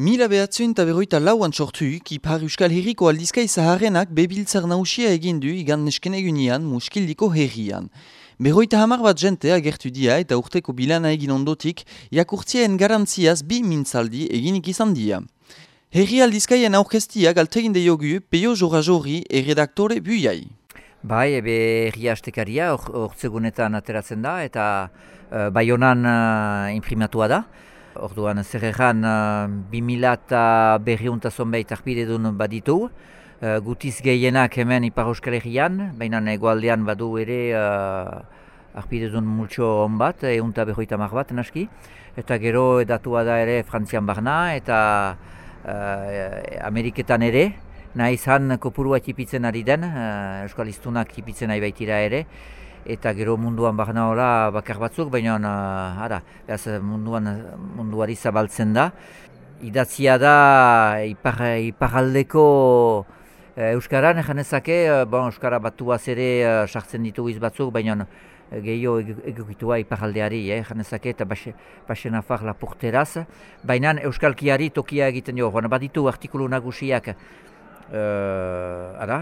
Mila behatzuen eta berroita lauan sortuik, ipar Euskal Herriko aldizkai zaharrenak bebiltzar nausia egindu igan nesken egunian muskildiko herrian. Berroita hamar bat jente agertu dia eta urteko bilana egin ondotik, jakurtziaen garantziaz bi mintzaldi eginik izan dia. Herri aldizkaien aurkestia galtegin de jogu peio jora jori erredaktore buiai. Bai, ebe herri astekaria ortsegunetan ateratzen da eta uh, bai honan uh, imprimatua da. Orduan, zer egan, uh, 2000 eta berriunta zonbait duen baditu. Uh, gutiz gehienak hemen Ipar Euskal Herrian, baina egualdean badu ere uh, duen multxo hon bat, egun eta berroita mar bat, naski. Eta gero edatua da ere Frantzian barna eta uh, Ameriketan ere. Nahi izan kopurua tipitzen ari den, uh, Euskal Iztunak tipitzen nahi baitira ere eta gero munduan barna hola bakar batzuk, baina uh, ara, munduan munduari zabaltzen da. Idatzia da ipar, iparaldeko e, Euskaran, egan ezake, e, bon, Euskara batuaz ere e, sartzen ditu iz batzuk, baina gehiago egokitua iparaldeari, eh, ezake, eta basen afar lapurteraz. Baina Euskalkiari tokia egiten jo, baditu artikulu nagusiak, ara,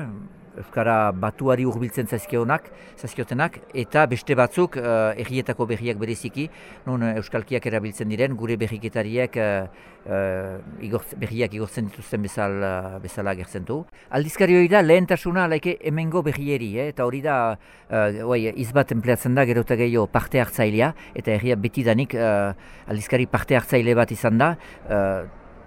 Euskara batuari urbiltzen zaizkionak, zaizkiotenak, eta beste batzuk uh, errietako berriak bereziki, non uh, Euskalkiak erabiltzen diren, gure berriketariek uh, uh, igortz, berriak igortzen dituzten bezal, uh, bezala gertzen du. Aldizkari hori da, lehentasuna laike emengo berrieri, eh? eta hori da, uh, oai, izbat empleatzen da, gero eta gehiago parte hartzailea, eta erria betidanik uh, aldizkari parte hartzaile bat izan da,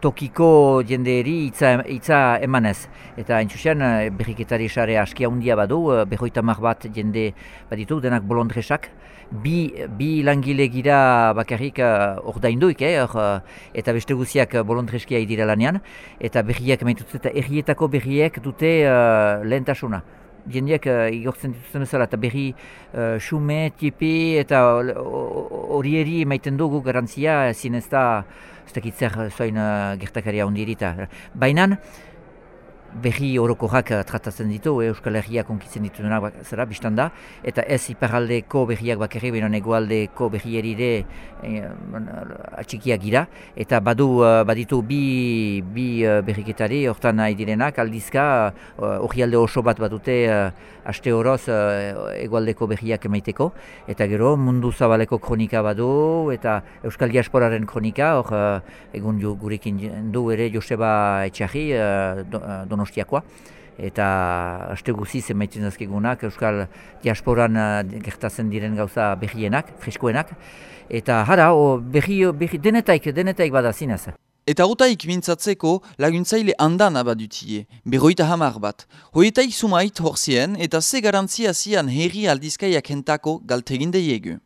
tokiko jendeeri hitza, hitza emanez. Eta hain zuzen, eh, berriketari sare askia handia badu, eh, berroita mar bat jende baditu, denak bolondresak. Bi, bi langile gira bakarrik uh, ordainduik, eh, or, eta beste guziak bolondreskia idira lanean. Eta berriak maitut, eta errietako berriek dute uh, lehentasuna. Jendeak uh, igortzen dituzten ezala, eta berri uh, xume, tipi, eta hori eri maiten dugu garantzia, zinezta, ez dakit zer zoin uh, gertakaria ondirita. Baina, berri orokorrak uh, tratatzen ditu, eh, Euskal Herriak onkitzen ditu dena zera, biztan da, eta ez iparaldeko berriak bakarri, baina egualdeko berri erire eh, atxikiak gira, eta badu, baditu bi, bi berriketari, hortan nahi direnak, aldizka, uh, oso bat badute aste horoz egualdeko berriak emaiteko, eta gero mundu zabaleko kronika badu, eta Euskal Diasporaren kronika, hor egun gurekin du ere Joseba Etxarri, uh, donostiakoa eta aste guzi zenbaitzen dazkegunak Euskal Diasporan uh, gertatzen diren gauza behienak, freskoenak eta jara, o, behi, behi, denetaik, denetaik bada zinez. Eta gotaik mintzatzeko laguntzaile handan abadutie, berroita hamar bat. Hoetaik sumait horzien eta ze garantzia zian herri aldizkaiak hentako galtegin deiegu.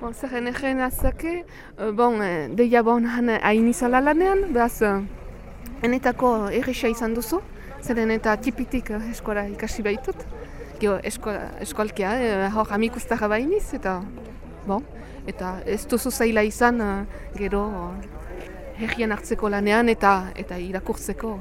Bon, zer egen azake, uh, bon, uh, deia bon han hain izala lanean, behaz, uh, enetako erresa izan duzu, zeren eta tipitik eh, eskola ikasi behitut. Gio, eskola, eskolkia, eh, hor amikustara bainiz, eta, bon, eta ez duzu zaila izan, eh, gero, herrien hartzeko lanean eta eta irakurtzeko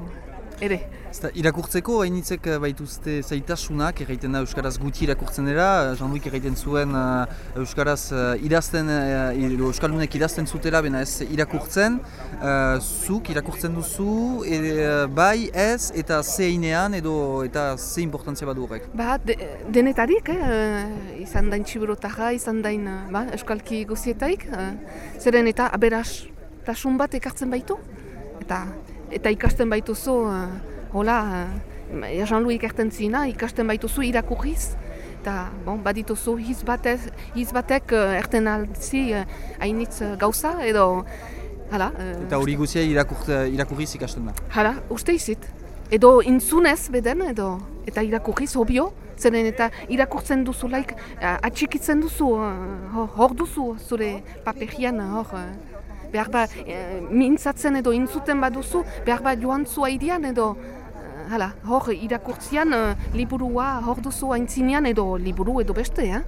ere. Zta, irakurtzeko, hainitzek eh, baituzte zaitasunak, erraiten da Euskaraz guti irakurtzen dira, Jean-Louis erraiten zuen uh, Euskaraz uh, idazten, uh, Euskaldunek idazten zutela, bena ez irakurtzen, uh, zuk irakurtzen duzu, e, bai ez eta zeinean edo eta ze importantzia badu horrek? Ba, de, denetarik, eh, izan dain txiburotaja, izan dain ba, Euskalki guzietaik, uh, zeren eta aberaz tasun bat ekartzen baitu, eta eta ikasten baituzu, uh, hola, uh, Jean-Louis ikerten ikasten baituzu irakurriz, eta bon, badituzu hiz, batez, hiz batek uh, erten altzi hainitz uh, gauza, edo, hala. Eta hori guzia irakurriz ikasten da? Hala, uste izit. Edo intzunez beden, edo, eta irakurriz, hobio, zeren eta irakurtzen duzu, laik, atxikitzen duzu, uh, hor duzu, zure paperian, hor, behar ba, e, mintzatzen edo intzuten baduzu, behar ba joan zua idian edo, e, hala, hor irakurtzian e, liburua hor duzu aintzinean edo liburu edo beste, eh?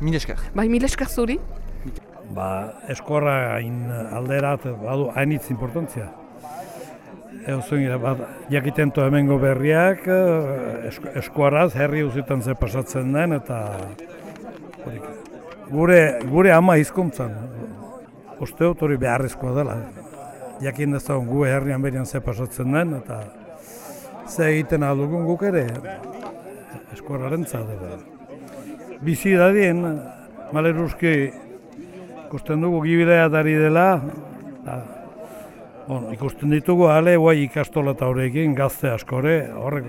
Mil esker. Bai, mil esker zuri. Ba, eskorra hain alderat, badu, hainitz importantzia. Ego zuen, bat, jakiten to hemengo berriak, eskuaraz, herri uzitan ze pasatzen den, eta gure, gure ama hizkuntzan, uste dut hori beharrezkoa dela. jakin dezagun gu herrian berian ze pasatzen den, eta ze egiten aldugun guk ere, eskorraren zadera. Bizi dadien, maleruzki, ikusten dugu gibidea dari dela, eta, bon, ikusten ditugu ale guai ikastola eta horrekin gazte askore, horrek,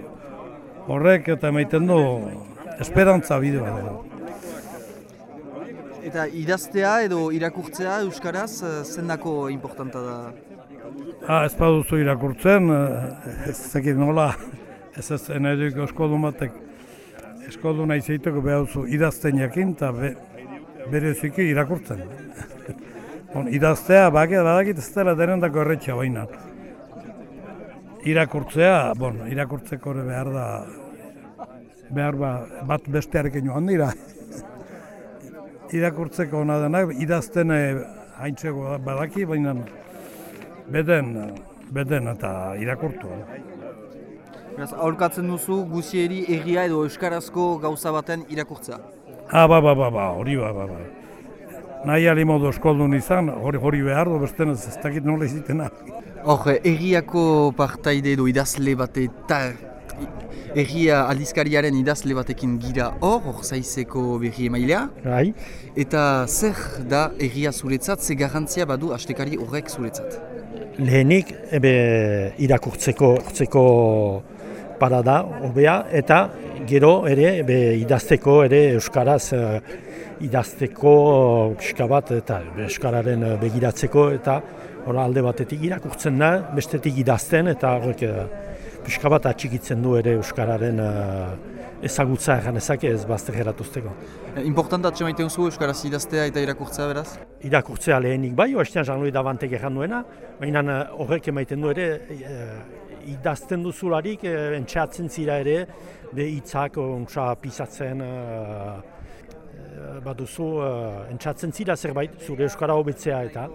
horrek eta maiten du esperantza bidea. Eta idaztea edo irakurtzea Euskaraz eh, zendako importanta da? Ha, ez baduzu irakurtzen, eh, ez zekit nola, ez ez eneduk eskodun batek, eskodun nahi zeiteko behar duzu idazten jakin eta be, bereziki irakurtzen. bon, idaztea, bakia badakit ez dela denendako erretxa baina. Irakurtzea, bon, irakurtzeko behar da, behar ba, bat bestearekin joan dira. irakurtzeko ona denak, idazten eh, haintzeko badaki, baina beden, beden eta irakurtu. Beraz, aurkatzen duzu guzieri egia edo euskarazko gauza baten irakurtza? Ah, ba, ba, ba, ba, hori ba, ba, ba. Nahi ali modu eskoldun izan, hori, hori behar du, beste ez dakit nola izitena. Hor, egiako partaide edo idazle bat egia aldizkariaren idazle batekin gira hor, hor zaizeko berri emailea. Bai, Eta zer da egia zuretzat, ze garantzia badu astekari horrek zuretzat? lehenik ebe irakurtzeko urtzeko parada hobea eta gero ere ebe idazteko ere euskaraz eh, idazteko pixka bat eta euskararen eh, begiratzeko eta hor alde batetik irakurtzen da, bestetik idazten eta horrek eh, pixka bat atxikitzen du ere euskararen eh, ezagutza egan ezake ez bazter geratuzteko. Eh, Importanta atxemaiten zu euskaraz idaztea eta irakurtzea beraz? irakurtzea lehenik bai, oestean Jean-Louis Davantek erran duena, baina eh, horrek emaiten du ere, eh, idazten duzularik, eh, entxeatzen zira ere, be hitzak ontsa pisatzen, eh, baduzu, eh, entxeatzen zira zerbait, zure euskara hobetzea eta,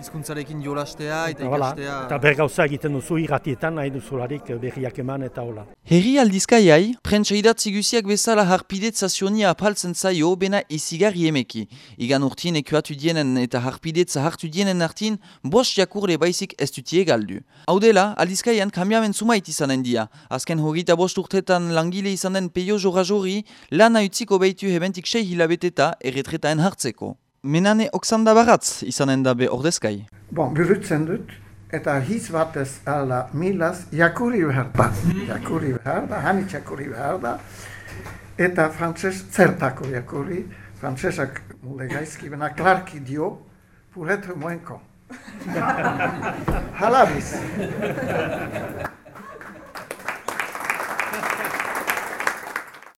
Hizkuntzarekin jolastea eta ikastea... eta bergauza egiten duzu irratietan nahi duzularik eh, berriak eman eta hola. Herri aldizkaiai, prentsa idatzi guziak bezala harpidetzazionia apaltzen zaio bena ezigarri emeki. Igan urtien ekuatu dienen eta harpidetza hartu dienen artin, bost jakurle baizik ez dutie galdu. Hau dela, aldizkaian kamiamen zumait izanen dia. Azken hogeita bost urtetan langile izan den peio jora-jori, lana utziko behitu hebentik sei hilabeteta erretretaen hartzeko. Menane oksanda baratz izanen da be ordezkai. Bon, burutzen dut, eta hitz batez ala milaz jakuri behar da. Jakuri behar da, hanitz jakuri behar da. Eta frantses zertako jakuri, frantsesak mule gaizki bena klarki dio, puretu moenko. Halabiz.